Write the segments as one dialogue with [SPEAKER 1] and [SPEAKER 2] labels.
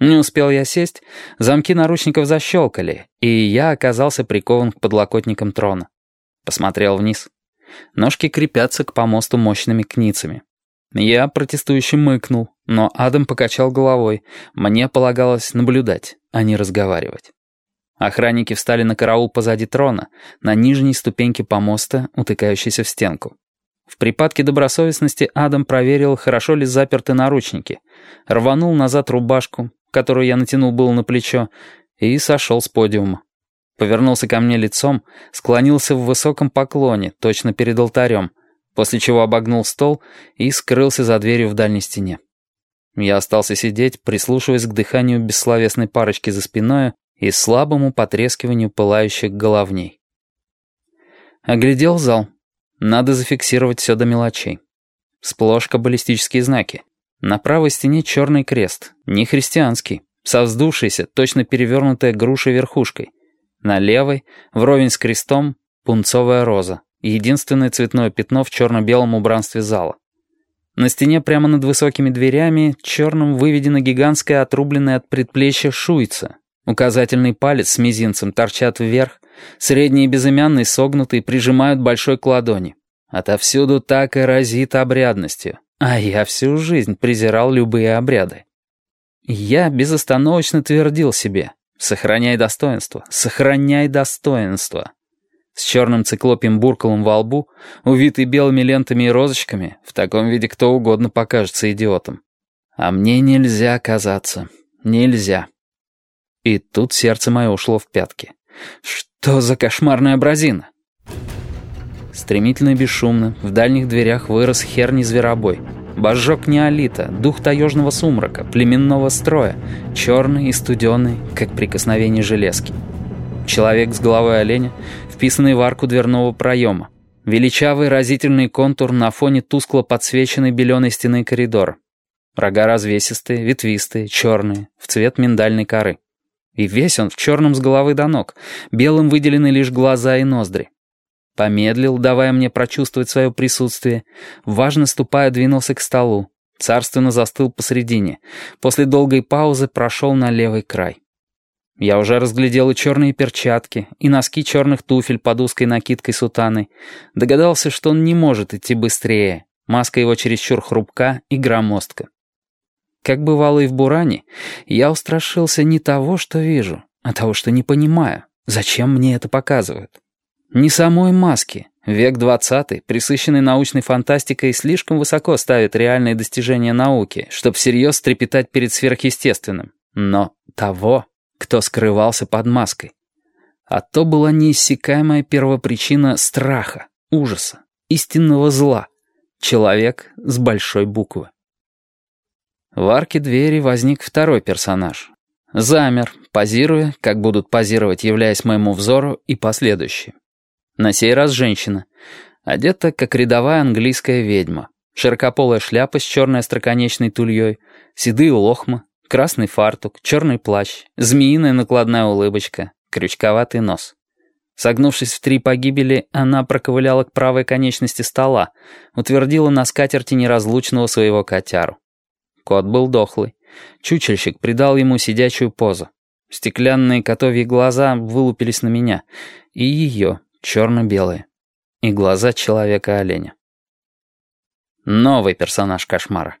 [SPEAKER 1] Не успел я сесть, замки наручников защелкали, и я оказался прикован к подлокотникам трона. Посмотрел вниз. Ножки крепятся к помосту мощными кницами. Я протестующе мыкнул, но Адам покачал головой. Мне полагалось наблюдать, а не разговаривать. Охранники встали на караул позади трона, на нижней ступеньке помоста, утыкающейся в стенку. В припадке добросовестности Адам проверил, хорошо ли заперты наручники, рванул назад рубашку, которую я натянул было на плечо, и сошел с подиума. Повернулся ко мне лицом, склонился в высоком поклоне, точно перед алтарем, после чего обогнул стол и скрылся за дверью в дальней стене. Я остался сидеть, прислушиваясь к дыханию бессловесной парочки за спиной и слабому потрескиванию пылающих головней. Оглядел зал. Надо зафиксировать все до мелочей. Сплошь баллистические знаки. На правой стене черный крест, не христианский, со вздувшейся, точно перевернутая грушей верхушкой. На левой, вровень с крестом, пунцовая роза, единственное цветное пятно в черно-белом убранстве зала. На стене прямо над высокими дверями черным выведена гигантская отрубленная от предплечья шуйца. Указательный палец с мизинцем торчат вверх, средний и безымянный согнутый прижимают большой к ладони. Отовсюду так и разит обрядностью. А я всю жизнь презирал любые обряды. Я безостановочно твердил себе «Сохраняй достоинство, сохраняй достоинство». С черным циклопием буркалом во лбу, увитый белыми лентами и розочками, в таком виде кто угодно покажется идиотом. А мне нельзя казаться. Нельзя. И тут сердце мое ушло в пятки. Что за кошмарная бразина? Стремительно и бесшумно в дальних дверях вырос херни-зверобой. Божок неолита, дух таежного сумрака, племенного строя, черный и студеный, как прикосновение железки. Человек с головой оленя, вписанный в арку дверного проема. Величавый разительный контур на фоне тускло подсвеченной беленой стены коридора. Рога развесистые, ветвистые, черные, в цвет миндальной коры. И весь он в черном с головы до ног, белым выделены лишь глаза и ноздри. Помедлил, давая мне прочувствовать свое присутствие. Важно ступая, двинулся к столу. Царственно застыл посредине. После долгой паузы прошел на левый край. Я уже разглядел и черные перчатки, и носки черных туфель под узкой накидкой сутаны. Догадался, что он не может идти быстрее. Маска его чересчур хрупка и громоздка. Как бывало и в Буране, я устрашился не того, что вижу, а того, что не понимаю. Зачем мне это показывают? Не самой маски. Век двадцатый, присыщенный научной фантастикой, слишком высоко ставит реальные достижения науки, чтобы всерьез трепетать перед сверхъестественным. Но того, кто скрывался под маской. А то была неиссякаемая первопричина страха, ужаса, истинного зла. Человек с большой буквы. В арке двери возник второй персонаж. Замер, позируя, как будут позировать, являясь моему взору, и последующие. На сей раз женщина. Одета, как рядовая английская ведьма. Широкополая шляпа с черной остроконечной тульей, седые лохмы, красный фартук, черный плащ, змеиная накладная улыбочка, крючковатый нос. Согнувшись в три погибели, она проковыляла к правой конечности стола, утвердила на скатерти неразлучного своего котяру. Кот был дохлый. Чучельщик придал ему сидячую позу. Стеклянные котовьи глаза вылупились на меня. И ее, черно-белые, и глаза человека-оленя. Новый персонаж кошмара.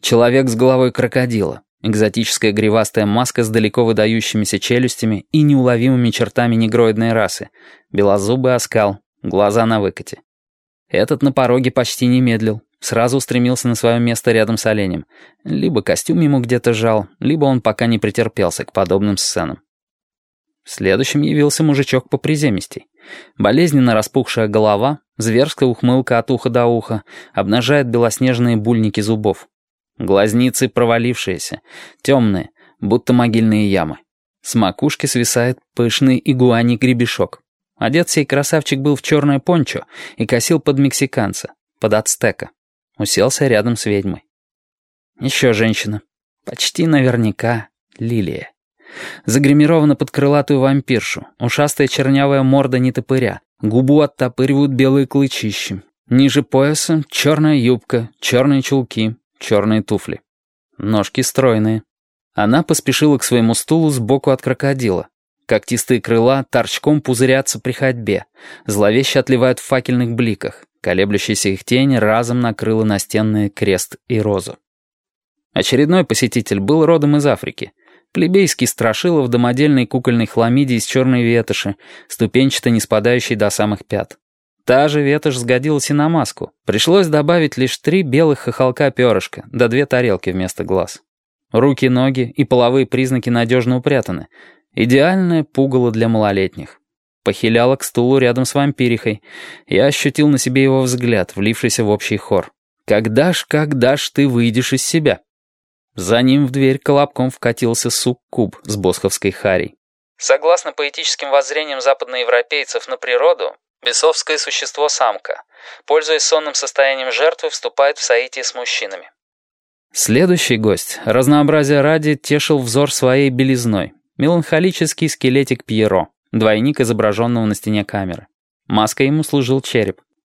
[SPEAKER 1] Человек с головой крокодила, экзотическая гривастая маска с далеко выдающимися челюстями и неуловимыми чертами негроидной расы, белозубый оскал, глаза на выкате. Этот на пороге почти не медлил, сразу устремился на свое место рядом с оленем. Либо костюм ему где-то жал, либо он пока не претерпелся к подобным сценам. Следующим явился мужичок по приземистей. Болезненно распухшая голова, зверская ухмылка от уха до уха, обнажает белоснежные бульники зубов. Глазницы провалившиеся, темные, будто могильные ямы. С макушки свисает пышный игуаний гребешок. Одет сей красавчик был в черное пончо и косил под мексиканца, под ацтека. Уселся рядом с ведьмой. Еще женщина. Почти наверняка Лилия. Загримирована под крылатую вампиршу, ушастая чернявая морда нетопыря, губу оттопыривают белые клычищи. Ниже пояса черная юбка, черные чулки, черные туфли. Ножки стройные. Она поспешила к своему стулу сбоку от крокодила. Когтистые крыла торчком пузырятся при ходьбе, зловеще отливают в факельных бликах. Колеблющаяся их тень разом накрыла настенные крест и розу. Очередной посетитель был родом из Африки. Плебейский страшило в домодельной кукольной хламиде из черной ветоши, ступенчато не спадающей до самых пят. Та же ветошь сгодилась и на маску. Пришлось добавить лишь три белых хохолка перышка, да две тарелки вместо глаз. Руки, ноги и половые признаки надежно упрятаны. Идеальное пугало для малолетних. Похиляла к стулу рядом с вампирихой. Я ощутил на себе его взгляд, влившийся в общий хор. «Когда ж, когда ж ты выйдешь из себя?» За ним в дверь колобком вкатился сук-куб с босховской харей. Согласно поэтическим воззрениям западноевропейцев на природу, бесовское существо-самка, пользуясь сонным состоянием жертвы, вступает в соитие с мужчинами. Следующий гость, разнообразия ради, тешил взор своей белизной. Меланхолический скелетик Пьеро, двойник изображенного на стене камеры. Маской ему служил череп.